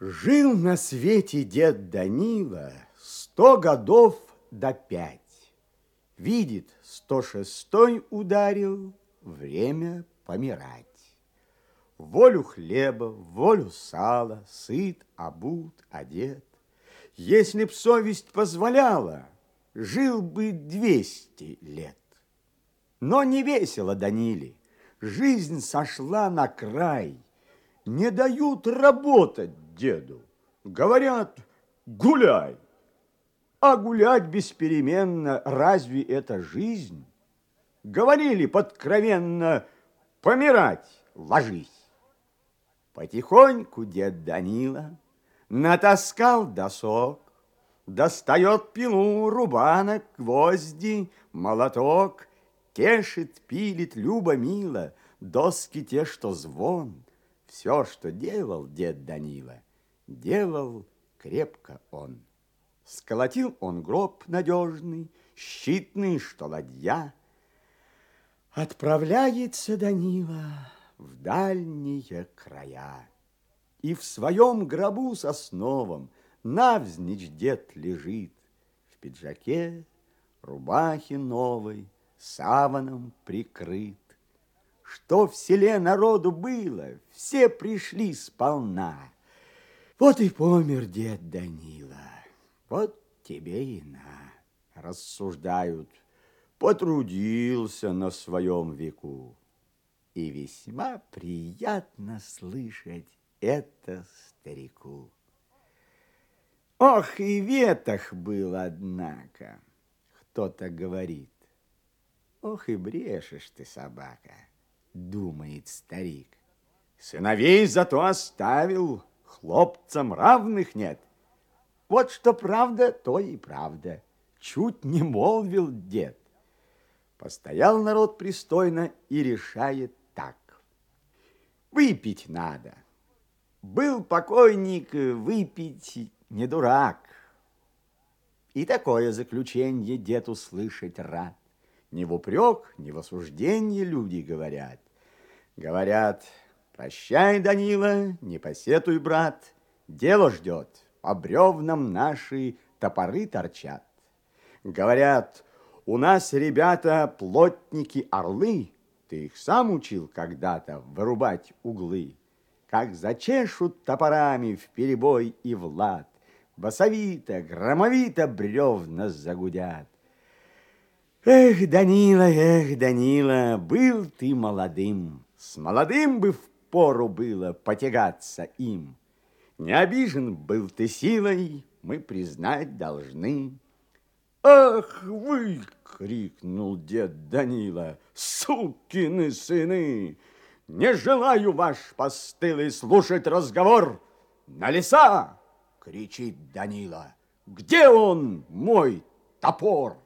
Жил на свете дед Данила сто годов до пять. Видит, сто шестой ударил, время помирать. Волю хлеба, волю сала, сыт, обут, одет. Если б совесть позволяла, жил бы двести лет. Но не весело Даниле, жизнь сошла на край. Не дают работать деду, говорят, гуляй. А гулять беспеременно, разве это жизнь? Говорили подкровенно, помирать ложись. Потихоньку дед Данила натаскал досок, Достает пилу, рубанок, гвозди, молоток, Тешит, пилит любо-мило, доски те, что звон. Все, что делал дед Данила, делал крепко он. Сколотил он гроб надежный, щитный, что ладья. Отправляется Данила в дальние края. И в своем гробу сосновом Навзничь дед лежит В пиджаке, рубахе новой, Саваном прикрыт. Что в селе народу было, Все пришли сполна. Вот и помер дед Данила, Вот тебе и на, Рассуждают, Потрудился на своем веку. И весьма приятно слышать это старику. Ох, и ветах был, однако, кто-то говорит. Ох, и брешешь ты, собака, думает старик. Сыновей зато оставил, хлопцам равных нет. Вот что правда, то и правда. Чуть не молвил дед. Постоял народ пристойно и решает так. Выпить надо. Был покойник, выпить не дурак. И такое заключение дед услышать рад. Не в упрек, не в осуждение люди говорят. Говорят, прощай, Данила, не посетуй, брат, дело ждет, по бревнам наши топоры торчат. Говорят, у нас ребята плотники-орлы, ты их сам учил когда-то вырубать углы как зачешут топорами в перебой и в лад, Басовито, громовито бревна загудят. Эх, Данила, эх, Данила, был ты молодым, С молодым бы впору было потягаться им. Не обижен был ты силой, мы признать должны. Ах вы, крикнул дед Данила, сукины сыны! Не желаю ваш постылый слушать разговор. На леса! кричит Данила. Где он, мой топор?